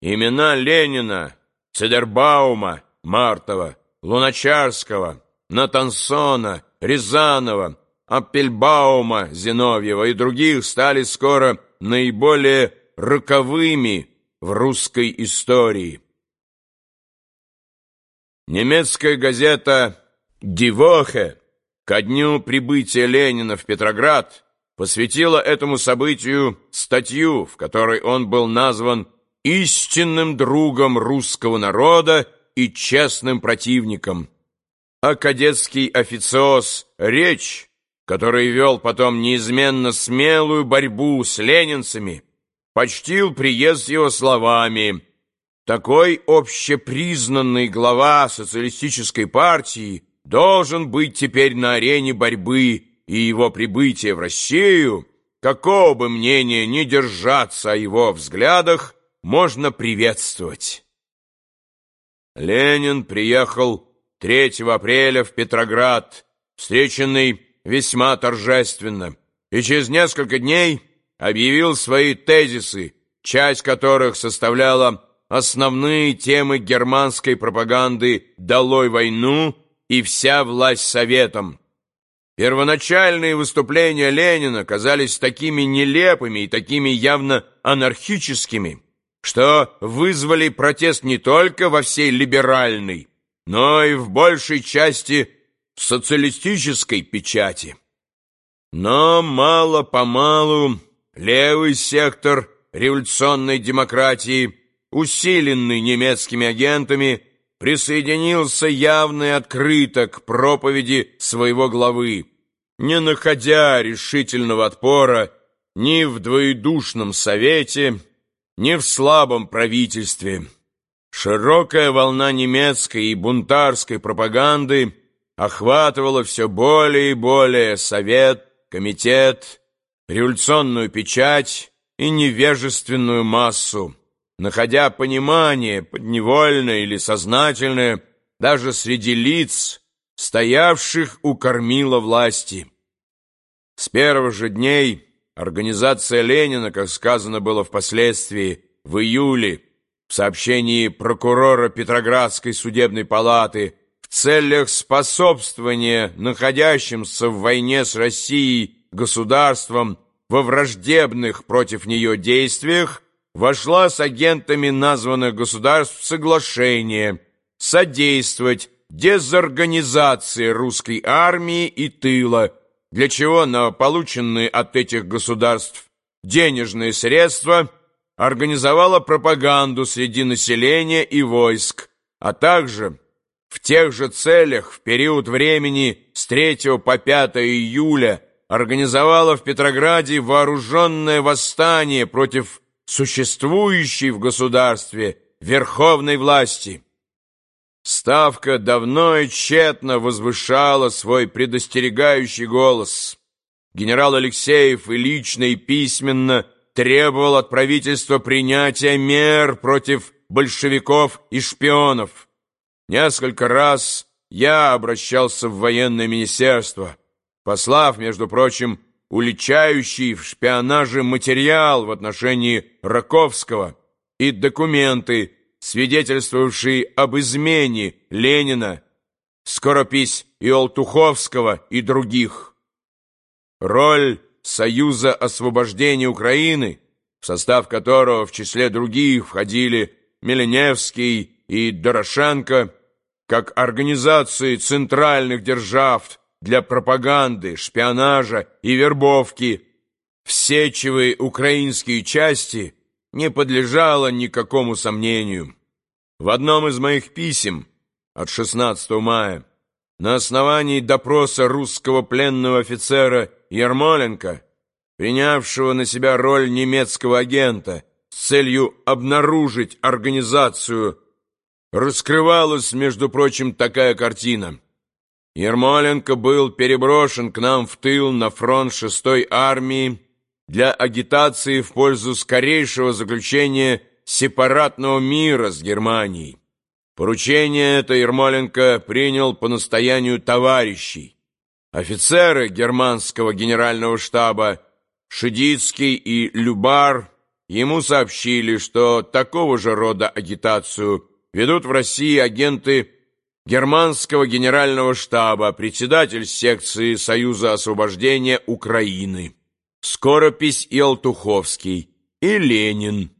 имена Ленина, Цедербаума, Мартова, Луначарского, Натансона, Рязанова, Аппельбаума, Зиновьева и других стали скоро наиболее роковыми в русской истории. Немецкая газета «Дивохе» ко дню прибытия Ленина в Петроград посвятила этому событию статью, в которой он был назван истинным другом русского народа и честным противником. А кадетский официоз «Речь», который вел потом неизменно смелую борьбу с ленинцами, почтил приезд его словами «Такой общепризнанный глава социалистической партии должен быть теперь на арене борьбы, и его прибытие в Россию, какого бы мнения ни держаться о его взглядах, можно приветствовать». Ленин приехал 3 апреля в Петроград, встреченный весьма торжественно, и через несколько дней объявил свои тезисы, часть которых составляла основные темы германской пропаганды «Долой войну» и «Вся власть советом». Первоначальные выступления Ленина казались такими нелепыми и такими явно анархическими, что вызвали протест не только во всей либеральной, но и в большей части социалистической печати. Но мало-помалу левый сектор революционной демократии, усиленный немецкими агентами, присоединился явно и открыто к проповеди своего главы, не находя решительного отпора ни в двоедушном совете, ни в слабом правительстве. Широкая волна немецкой и бунтарской пропаганды охватывала все более и более совет, комитет, революционную печать и невежественную массу, находя понимание, подневольное или сознательное, даже среди лиц, стоявших у кормила власти. С первых же дней организация Ленина, как сказано было впоследствии, в июле, в сообщении прокурора Петроградской судебной палаты в целях способствования находящимся в войне с Россией государствам во враждебных против нее действиях вошла с агентами названных государств в соглашение содействовать дезорганизации русской армии и тыла, для чего на полученные от этих государств денежные средства организовала пропаганду среди населения и войск, а также в тех же целях в период времени с 3 по 5 июля организовала в Петрограде вооруженное восстание против существующей в государстве верховной власти. Ставка давно и тщетно возвышала свой предостерегающий голос. Генерал Алексеев и лично и письменно требовал от правительства принятия мер против большевиков и шпионов. Несколько раз я обращался в военное министерство, послав, между прочим, уличающий в шпионаже материал в отношении Раковского и документы, свидетельствовавшие об измене Ленина, скоропись и Олтуховского и других. Роль Союза освобождения Украины, в состав которого в числе других входили Миленевский и Дорошенко, как организации центральных держав для пропаганды, шпионажа и вербовки в украинские части не подлежало никакому сомнению. В одном из моих писем от 16 мая на основании допроса русского пленного офицера Ермоленко, принявшего на себя роль немецкого агента с целью обнаружить организацию раскрывалась, между прочим, такая картина. Ермоленко был переброшен к нам в тыл на фронт 6-й армии для агитации в пользу скорейшего заключения сепаратного мира с Германией. Поручение это Ермоленко принял по настоянию товарищей. Офицеры германского генерального штаба Шидицкий и Любар ему сообщили, что такого же рода агитацию ведут в России агенты германского генерального штаба, председатель секции Союза освобождения Украины, Скоропись и Алтуховский, и Ленин.